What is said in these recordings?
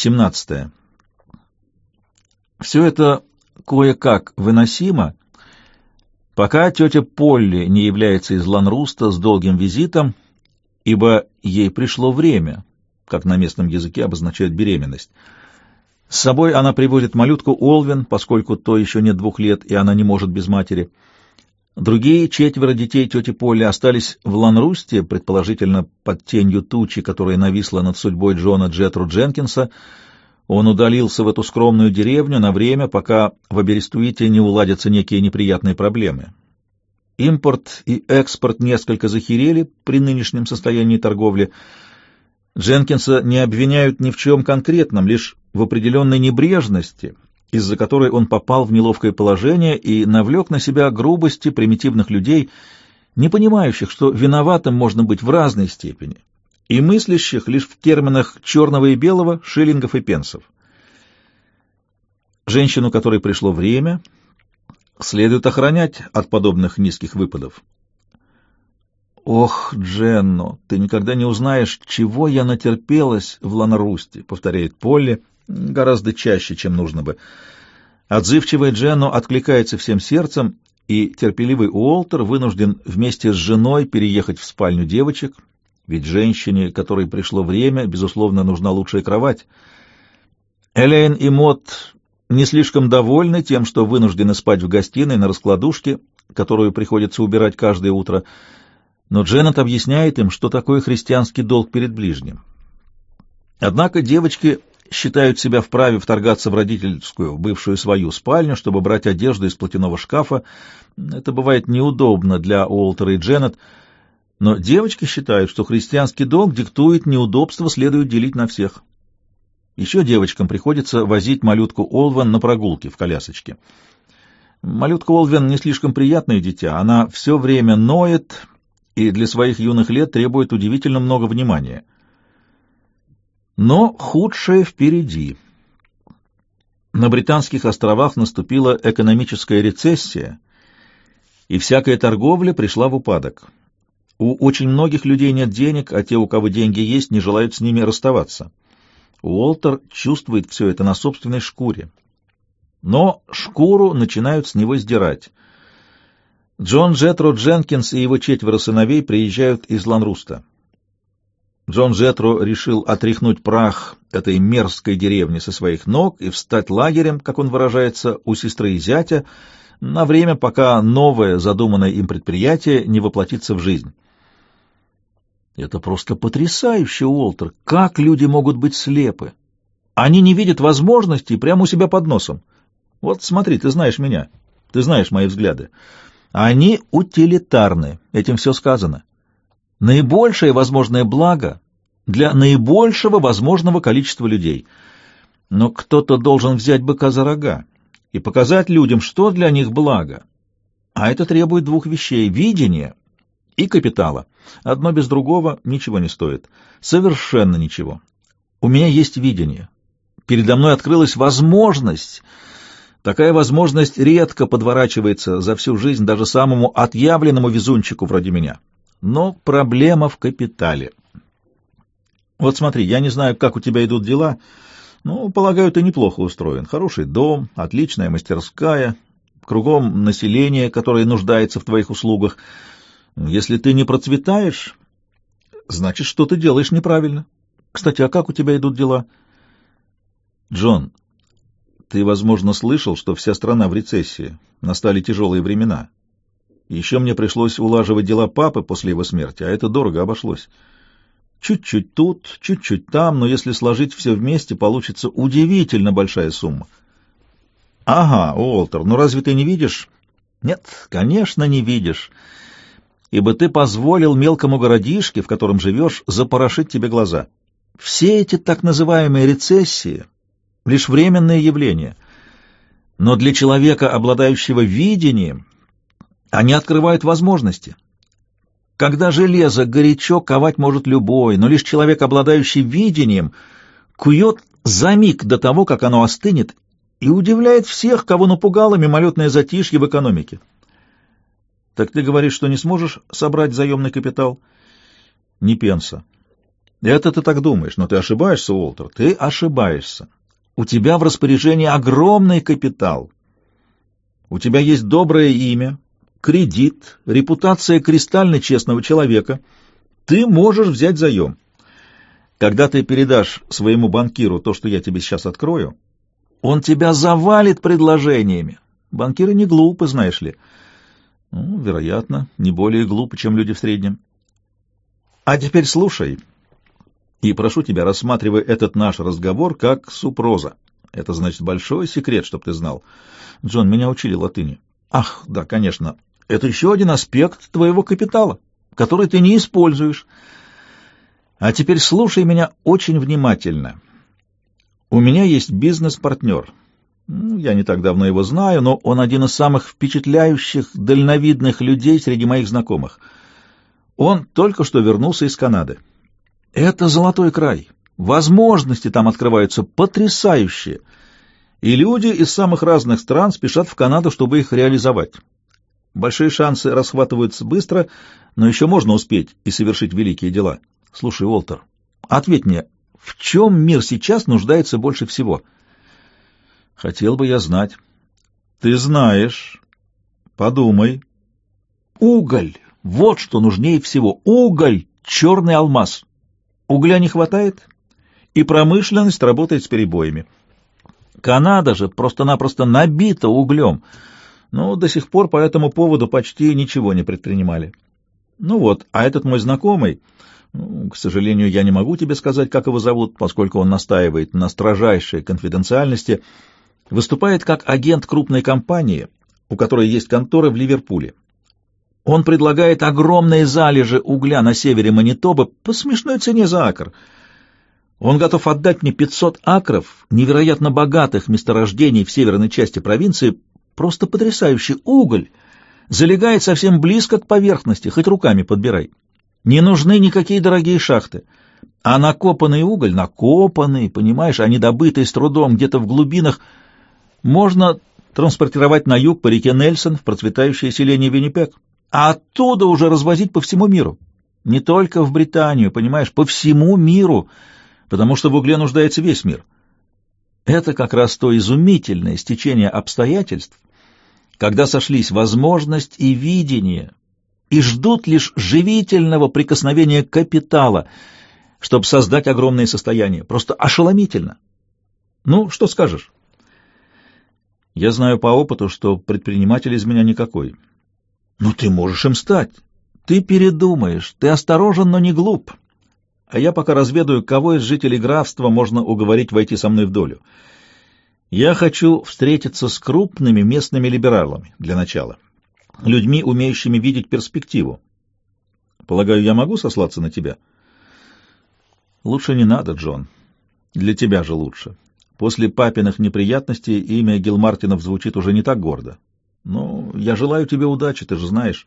17. Все это кое-как выносимо, пока тетя Полли не является из Ланруста с долгим визитом, ибо ей пришло время, как на местном языке обозначает беременность. С собой она приводит малютку Олвин, поскольку то еще нет двух лет, и она не может без матери. Другие четверо детей тети Полли остались в Ланрусте, предположительно под тенью тучи, которая нависла над судьбой Джона Джетру Дженкинса. Он удалился в эту скромную деревню на время, пока в Аберестуите не уладятся некие неприятные проблемы. Импорт и экспорт несколько захерели при нынешнем состоянии торговли. Дженкинса не обвиняют ни в чем конкретном, лишь в определенной небрежности — из-за которой он попал в неловкое положение и навлек на себя грубости примитивных людей, не понимающих, что виноватым можно быть в разной степени, и мыслящих лишь в терминах черного и белого, шиллингов и пенсов. Женщину, которой пришло время, следует охранять от подобных низких выпадов. «Ох, Дженно, ты никогда не узнаешь, чего я натерпелась в Ланарусте», — повторяет Полли, гораздо чаще, чем нужно бы. Отзывчивый Дженну откликается всем сердцем, и терпеливый Уолтер вынужден вместе с женой переехать в спальню девочек, ведь женщине, которой пришло время, безусловно, нужна лучшая кровать. Элейн и Мот не слишком довольны тем, что вынуждены спать в гостиной на раскладушке, которую приходится убирать каждое утро, но Дженнет объясняет им, что такое христианский долг перед ближним. Однако девочки считают себя вправе вторгаться в родительскую, бывшую свою спальню, чтобы брать одежду из платяного шкафа. Это бывает неудобно для Уолтера и Дженнет, но девочки считают, что христианский долг диктует неудобство, следует делить на всех. Еще девочкам приходится возить малютку Олвен на прогулки в колясочке. Малютка Олвен не слишком приятное дитя, она все время ноет и для своих юных лет требует удивительно много внимания — но худшее впереди. На Британских островах наступила экономическая рецессия, и всякая торговля пришла в упадок. У очень многих людей нет денег, а те, у кого деньги есть, не желают с ними расставаться. Уолтер чувствует все это на собственной шкуре. Но шкуру начинают с него сдирать. Джон Джетро Дженкинс и его четверо сыновей приезжают из Ланруста. Джон Джетро решил отряхнуть прах этой мерзкой деревни со своих ног и встать лагерем, как он выражается, у сестры и зятя, на время, пока новое задуманное им предприятие не воплотится в жизнь. Это просто потрясающе, Уолтер. Как люди могут быть слепы? Они не видят возможностей прямо у себя под носом. Вот смотри, ты знаешь меня, ты знаешь мои взгляды. Они утилитарны, этим все сказано наибольшее возможное благо для наибольшего возможного количества людей. Но кто-то должен взять быка за рога и показать людям, что для них благо. А это требует двух вещей — видения и капитала. Одно без другого ничего не стоит. Совершенно ничего. У меня есть видение. Передо мной открылась возможность. Такая возможность редко подворачивается за всю жизнь даже самому отъявленному везунчику вроде меня. Но проблема в капитале. Вот смотри, я не знаю, как у тебя идут дела, но, полагаю, ты неплохо устроен. Хороший дом, отличная мастерская, кругом население, которое нуждается в твоих услугах. Если ты не процветаешь, значит, что ты делаешь неправильно. Кстати, а как у тебя идут дела? Джон, ты, возможно, слышал, что вся страна в рецессии. Настали тяжелые времена. Еще мне пришлось улаживать дела папы после его смерти, а это дорого обошлось. Чуть-чуть тут, чуть-чуть там, но если сложить все вместе, получится удивительно большая сумма. Ага, Уолтер, ну разве ты не видишь? Нет, конечно, не видишь, ибо ты позволил мелкому городишке, в котором живешь, запорошить тебе глаза. Все эти так называемые рецессии — лишь временные явления. Но для человека, обладающего видением, они открывают возможности. Когда железо горячо, ковать может любой, но лишь человек, обладающий видением, кует за миг до того, как оно остынет, и удивляет всех, кого напугало мимолетное затишье в экономике. Так ты говоришь, что не сможешь собрать заемный капитал? Ни пенса. Это ты так думаешь, но ты ошибаешься, Уолтер, ты ошибаешься. У тебя в распоряжении огромный капитал. У тебя есть доброе имя, кредит, репутация кристально честного человека. Ты можешь взять заем. Когда ты передашь своему банкиру то, что я тебе сейчас открою, он тебя завалит предложениями. Банкиры не глупы, знаешь ли. Ну, вероятно, не более глупы, чем люди в среднем. А теперь слушай, и прошу тебя, рассматривай этот наш разговор как супроза. Это значит большой секрет, чтоб ты знал. Джон, меня учили латыни. Ах, да, конечно. Это еще один аспект твоего капитала, который ты не используешь. А теперь слушай меня очень внимательно. У меня есть бизнес-партнер. Я не так давно его знаю, но он один из самых впечатляющих, дальновидных людей среди моих знакомых. Он только что вернулся из Канады. Это золотой край. Возможности там открываются потрясающие. И люди из самых разных стран спешат в Канаду, чтобы их реализовать. Большие шансы расхватываются быстро, но еще можно успеть и совершить великие дела. Слушай, Уолтер, ответь мне, в чем мир сейчас нуждается больше всего? Хотел бы я знать. Ты знаешь. Подумай. Уголь. Вот что нужнее всего. Уголь. Черный алмаз. Угля не хватает, и промышленность работает с перебоями. Канада же просто-напросто набита углем, но до сих пор по этому поводу почти ничего не предпринимали. Ну вот, а этот мой знакомый... Ну, к сожалению, я не могу тебе сказать, как его зовут, поскольку он настаивает на строжайшей конфиденциальности, выступает как агент крупной компании, у которой есть конторы в Ливерпуле. Он предлагает огромные залежи угля на севере Манитобы по смешной цене за акр. Он готов отдать мне 500 акров невероятно богатых месторождений в северной части провинции, просто потрясающий уголь, залегает совсем близко к поверхности, хоть руками подбирай. Не нужны никакие дорогие шахты. А накопанный уголь, накопанный, понимаешь, а не добытый с трудом где-то в глубинах, можно транспортировать на юг по реке Нельсон в процветающее селение Виннипек, а оттуда уже развозить по всему миру. Не только в Британию, понимаешь, по всему миру, потому что в угле нуждается весь мир. Это как раз то изумительное стечение обстоятельств, когда сошлись возможность и видение, и ждут лишь живительного прикосновения капитала, чтобы создать огромные состояния. Просто ошеломительно. Ну, что скажешь? Я знаю по опыту, что предприниматель из меня никакой. Но ты можешь им стать. Ты передумаешь, ты осторожен, но не глуп. А я пока разведаю, кого из жителей графства можно уговорить войти со мной в долю. Я хочу встретиться с крупными местными либералами для начала людьми, умеющими видеть перспективу. Полагаю, я могу сослаться на тебя? Лучше не надо, Джон. Для тебя же лучше. После папиных неприятностей имя Гилмартинов звучит уже не так гордо. Но я желаю тебе удачи, ты же знаешь.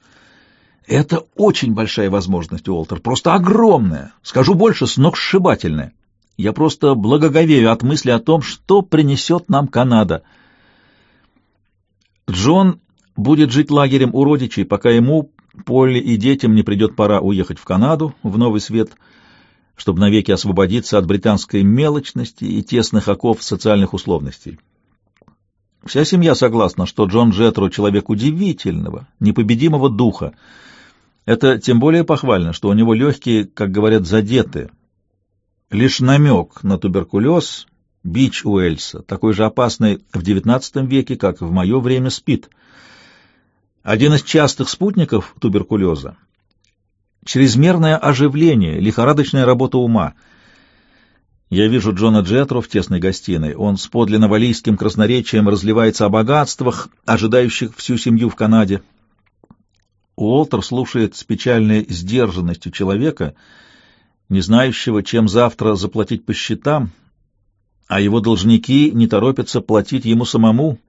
Это очень большая возможность, Уолтер, просто огромная. Скажу больше, сногсшибательная. Я просто благоговею от мысли о том, что принесет нам Канада. Джон будет жить лагерем у родичей, пока ему, Полли и детям не придет пора уехать в Канаду, в Новый Свет, чтобы навеки освободиться от британской мелочности и тесных оков социальных условностей. Вся семья согласна, что Джон Джетро — человек удивительного, непобедимого духа. Это тем более похвально, что у него легкие, как говорят, задеты. Лишь намек на туберкулез, бич Уэльса, такой же опасный в XIX веке, как в мое время спит — один из частых спутников туберкулеза — чрезмерное оживление, лихорадочная работа ума. Я вижу Джона Джетро в тесной гостиной. Он с подлинно валийским красноречием разливается о богатствах, ожидающих всю семью в Канаде. Уолтер слушает с печальной сдержанностью человека, не знающего, чем завтра заплатить по счетам, а его должники не торопятся платить ему самому,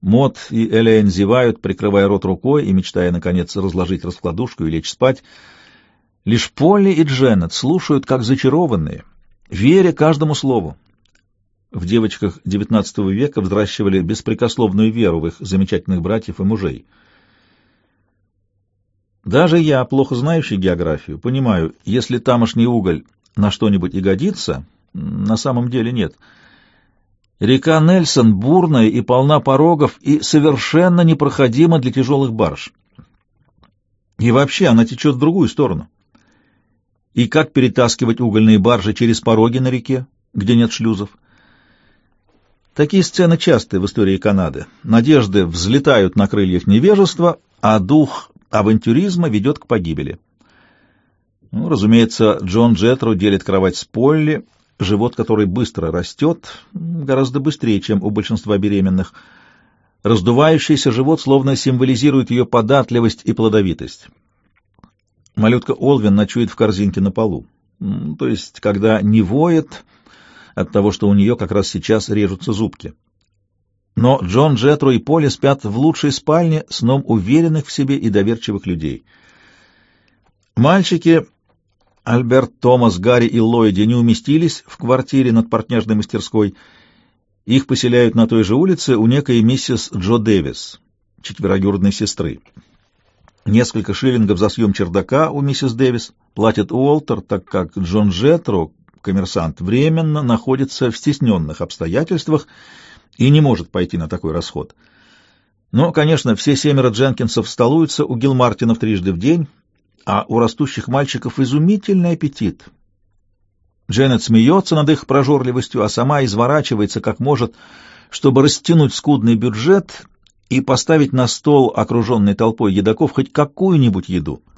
Мот и Элейн зевают, прикрывая рот рукой и мечтая, наконец, разложить раскладушку и лечь спать. Лишь Полли и Дженнет слушают, как зачарованные, веря каждому слову. В девочках XIX века взращивали беспрекословную веру в их замечательных братьев и мужей. Даже я, плохо знающий географию, понимаю, если тамошний уголь на что-нибудь и годится, на самом деле нет. Река Нельсон бурная и полна порогов и совершенно непроходима для тяжелых барж. И вообще она течет в другую сторону. И как перетаскивать угольные баржи через пороги на реке, где нет шлюзов? Такие сцены часты в истории Канады. Надежды взлетают на крыльях невежества, а дух авантюризма ведет к погибели. Ну, разумеется, Джон Джетро делит кровать с Полли, живот который быстро растет, гораздо быстрее, чем у большинства беременных. Раздувающийся живот словно символизирует ее податливость и плодовитость. Малютка Олвин ночует в корзинке на полу, то есть когда не воет от того, что у нее как раз сейчас режутся зубки. Но Джон, Джетро и Поли спят в лучшей спальне сном уверенных в себе и доверчивых людей. Мальчики Альберт, Томас, Гарри и Ллойди не уместились в квартире над портняжной мастерской. Их поселяют на той же улице у некой миссис Джо Дэвис, четвероюродной сестры. Несколько шиллингов за съем чердака у миссис Дэвис платит Уолтер, так как Джон Джетро, коммерсант, временно находится в стесненных обстоятельствах и не может пойти на такой расход. Но, конечно, все семеро Дженкинсов столуются у Гилмартинов трижды в день, а у растущих мальчиков изумительный аппетит. Дженнет смеется над их прожорливостью, а сама изворачивается как может, чтобы растянуть скудный бюджет и поставить на стол, окруженный толпой едоков, хоть какую-нибудь еду —